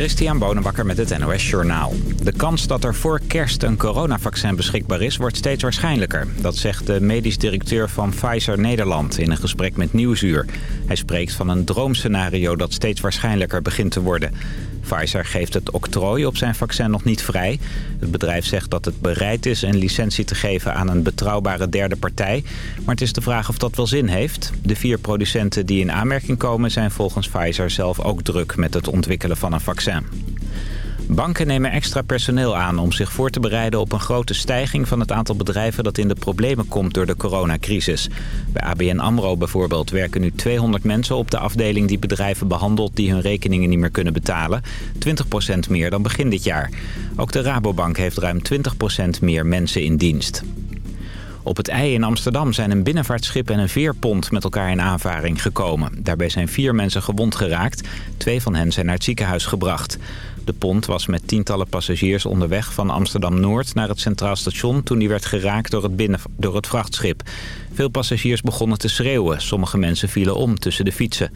Christian Bonenbakker met het NOS Journaal. De kans dat er voor kerst een coronavaccin beschikbaar is, wordt steeds waarschijnlijker. Dat zegt de medisch directeur van Pfizer Nederland in een gesprek met Nieuwsuur. Hij spreekt van een droomscenario dat steeds waarschijnlijker begint te worden. Pfizer geeft het octrooi op zijn vaccin nog niet vrij. Het bedrijf zegt dat het bereid is een licentie te geven aan een betrouwbare derde partij. Maar het is de vraag of dat wel zin heeft. De vier producenten die in aanmerking komen zijn volgens Pfizer zelf ook druk met het ontwikkelen van een vaccin. Banken nemen extra personeel aan om zich voor te bereiden op een grote stijging van het aantal bedrijven dat in de problemen komt door de coronacrisis. Bij ABN AMRO bijvoorbeeld werken nu 200 mensen op de afdeling die bedrijven behandelt die hun rekeningen niet meer kunnen betalen. 20% meer dan begin dit jaar. Ook de Rabobank heeft ruim 20% meer mensen in dienst. Op het IJ in Amsterdam zijn een binnenvaartschip en een veerpont met elkaar in aanvaring gekomen. Daarbij zijn vier mensen gewond geraakt. Twee van hen zijn naar het ziekenhuis gebracht. De pont was met tientallen passagiers onderweg van Amsterdam-Noord naar het Centraal Station... toen die werd geraakt door het, binnen, door het vrachtschip. Veel passagiers begonnen te schreeuwen. Sommige mensen vielen om tussen de fietsen.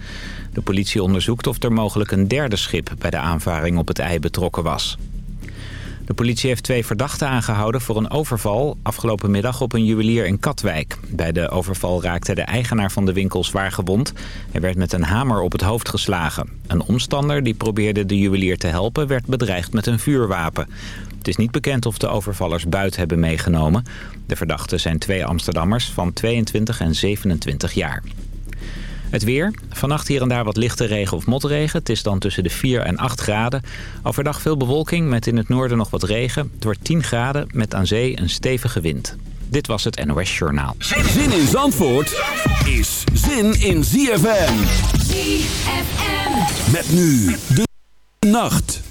De politie onderzoekt of er mogelijk een derde schip bij de aanvaring op het IJ betrokken was. De politie heeft twee verdachten aangehouden voor een overval afgelopen middag op een juwelier in Katwijk. Bij de overval raakte de eigenaar van de winkel zwaar gewond. Hij werd met een hamer op het hoofd geslagen. Een omstander die probeerde de juwelier te helpen werd bedreigd met een vuurwapen. Het is niet bekend of de overvallers buit hebben meegenomen. De verdachten zijn twee Amsterdammers van 22 en 27 jaar. Het weer. Vannacht hier en daar wat lichte regen of motregen. Het is dan tussen de 4 en 8 graden. Overdag veel bewolking met in het noorden nog wat regen. Het wordt 10 graden met aan zee een stevige wind. Dit was het NOS Journaal. Zin in Zandvoort is zin in ZFM. ZFM. Met nu de nacht.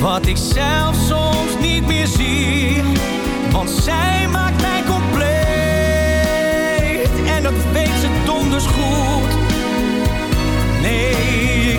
Wat ik zelf soms niet meer zie. Want zij maakt mij compleet. En dat weet ze donders goed. Nee.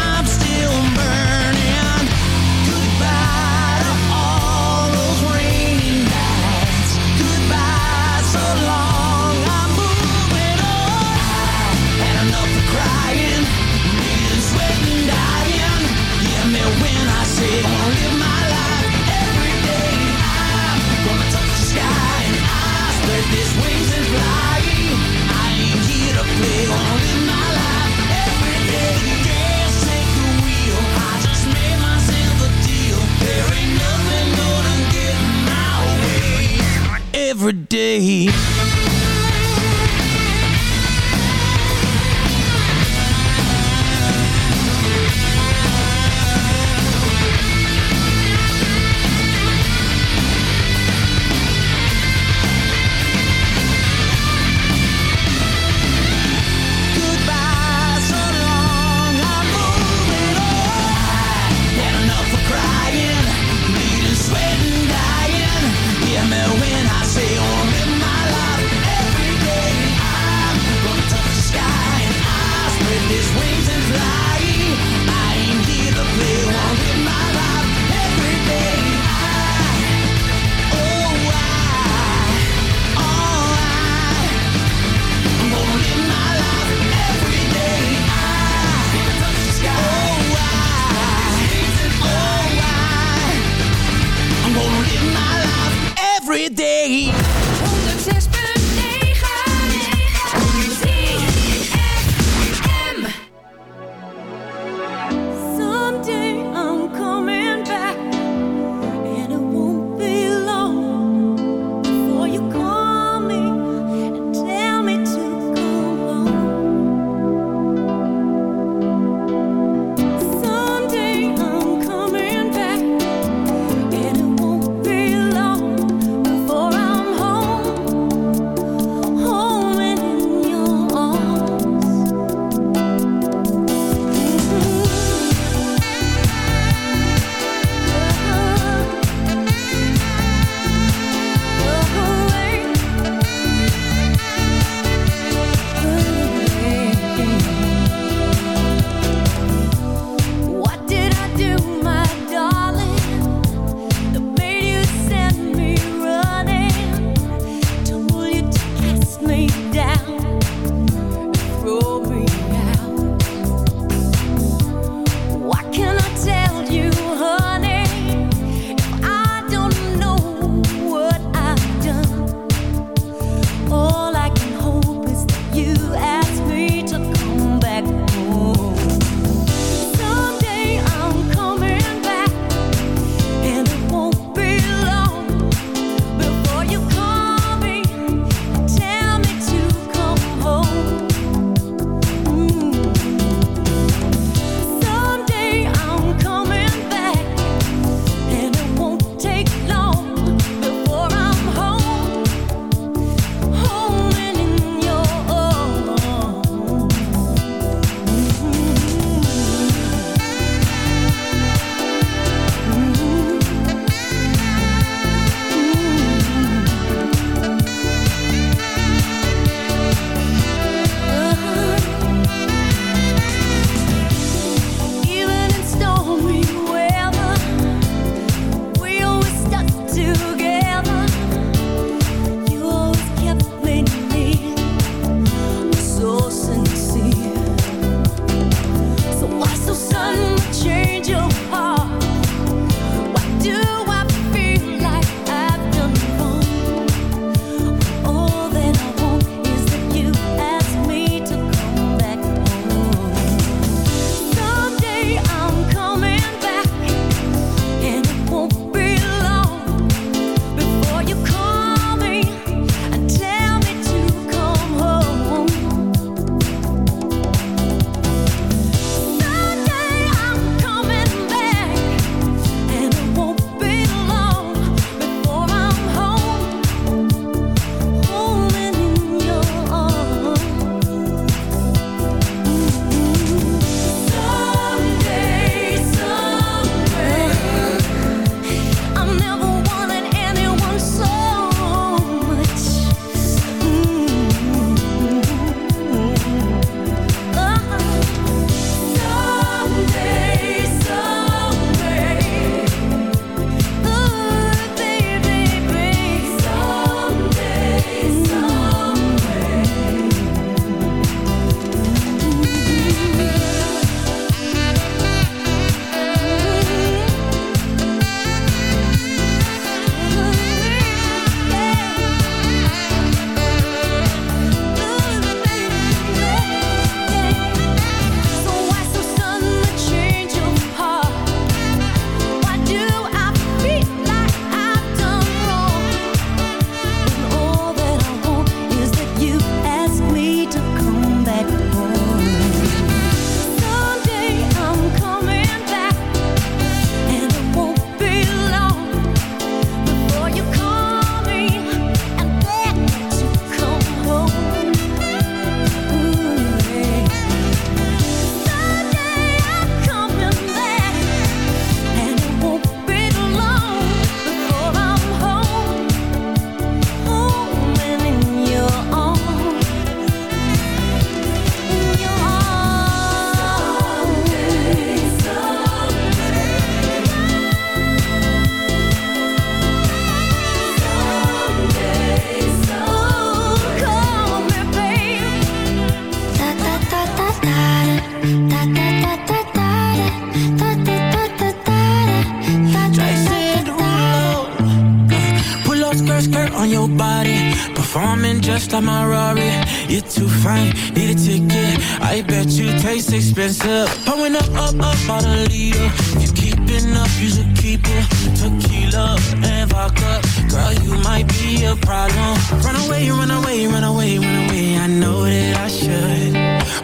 Every day.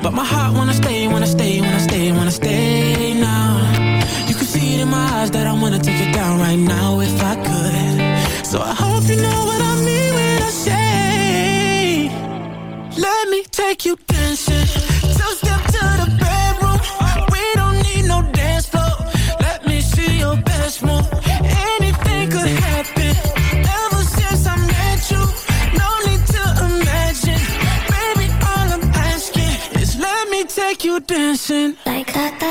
But my heart wanna stay, wanna stay, wanna stay, wanna stay now. You can see it in my eyes that I wanna take it down right now if I could. So I hope you know what I mean when I say Let me take you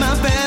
my best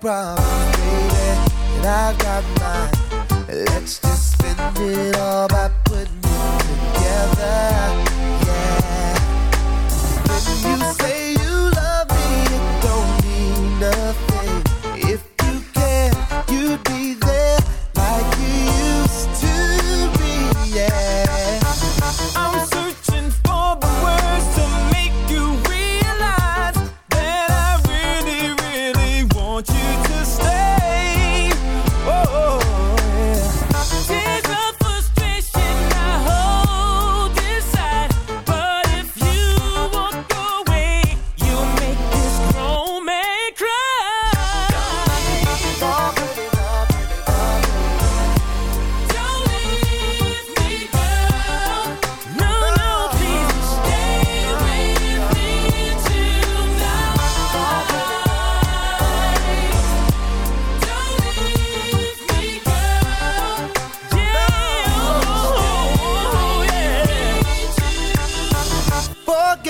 problem.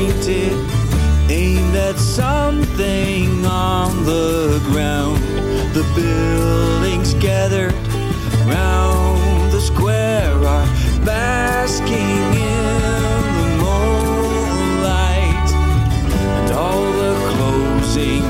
Disappointed, aimed at something on the ground. The buildings gathered round the square are basking in the moonlight and all the closing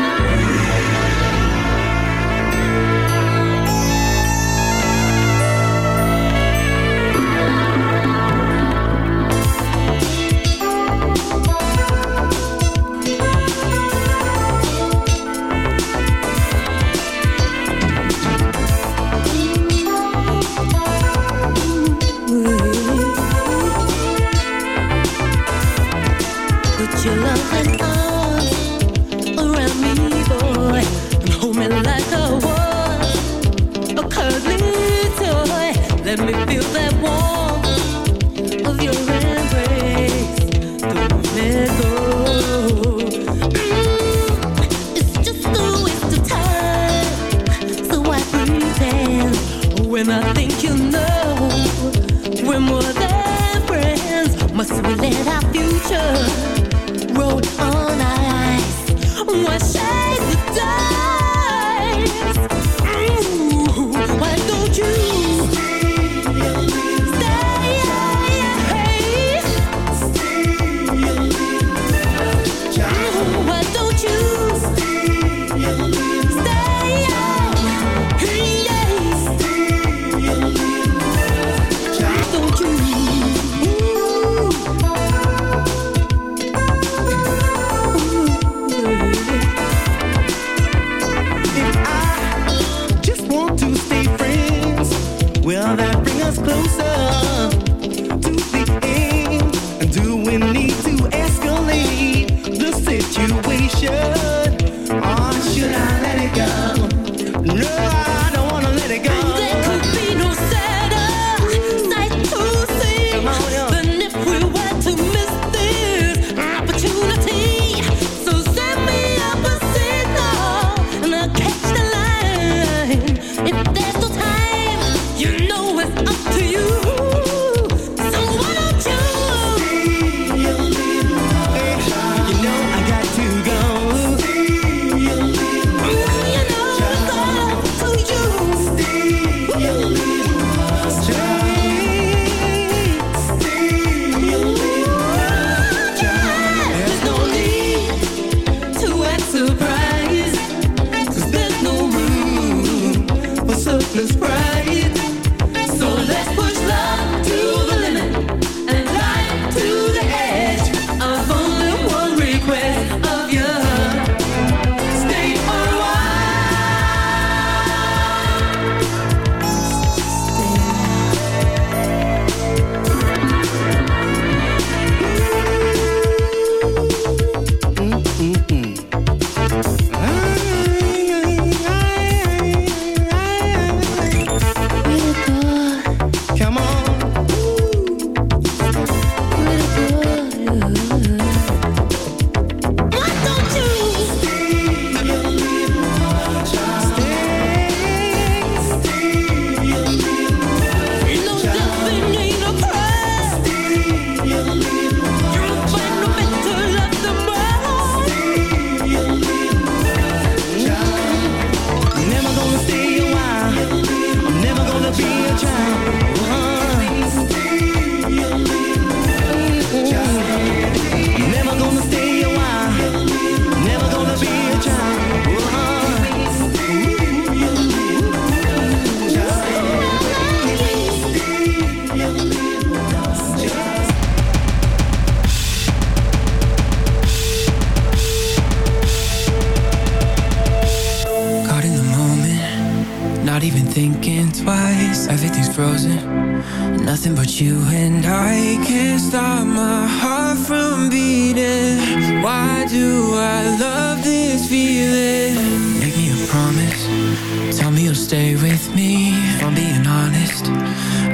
I love this feeling. Make me a promise. Tell me you'll stay with me. If I'm being honest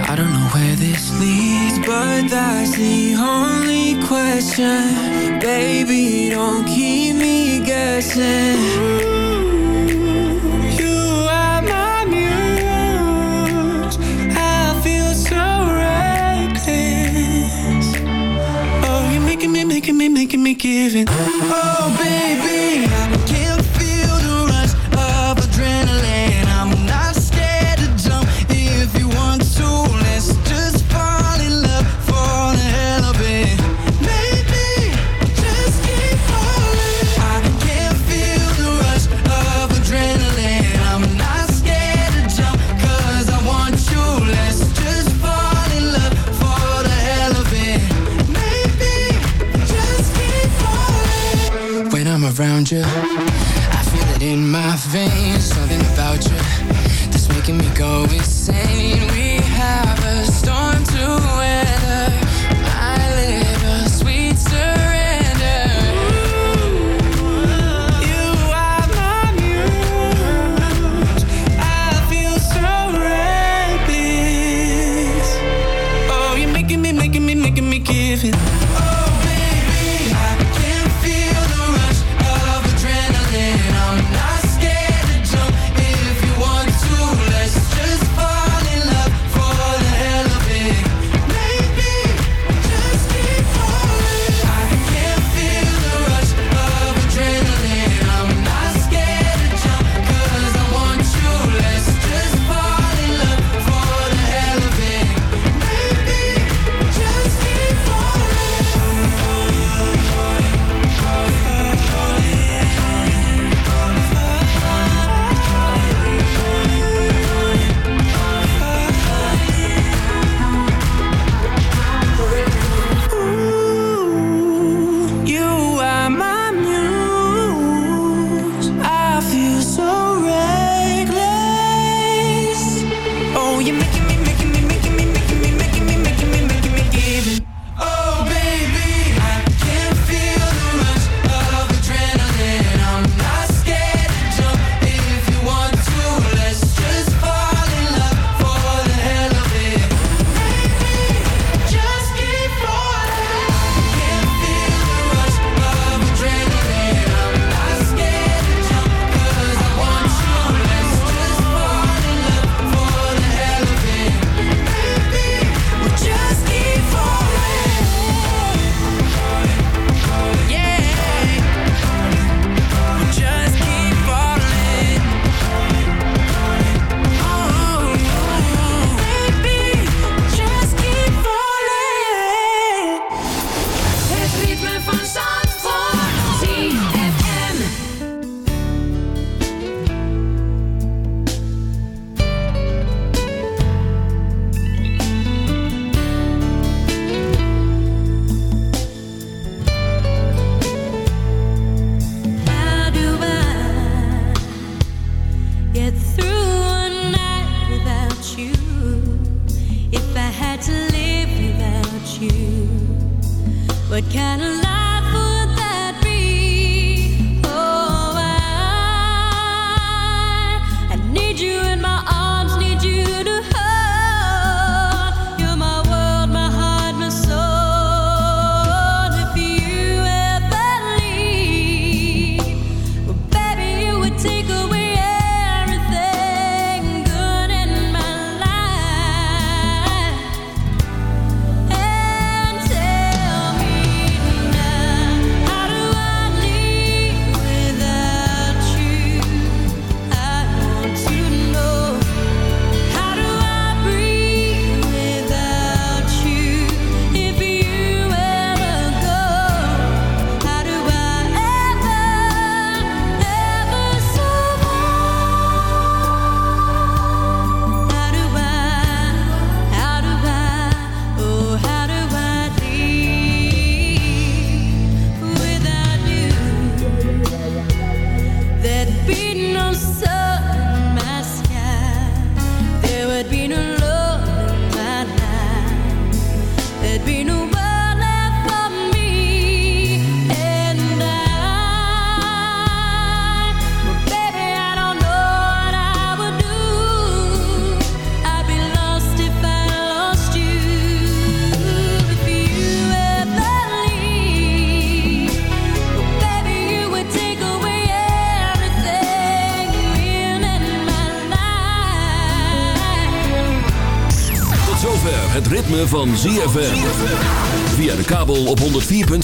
I don't know where this leads But that's the only question. Baby, don't keep me guessing. making me give in, Oh, baby.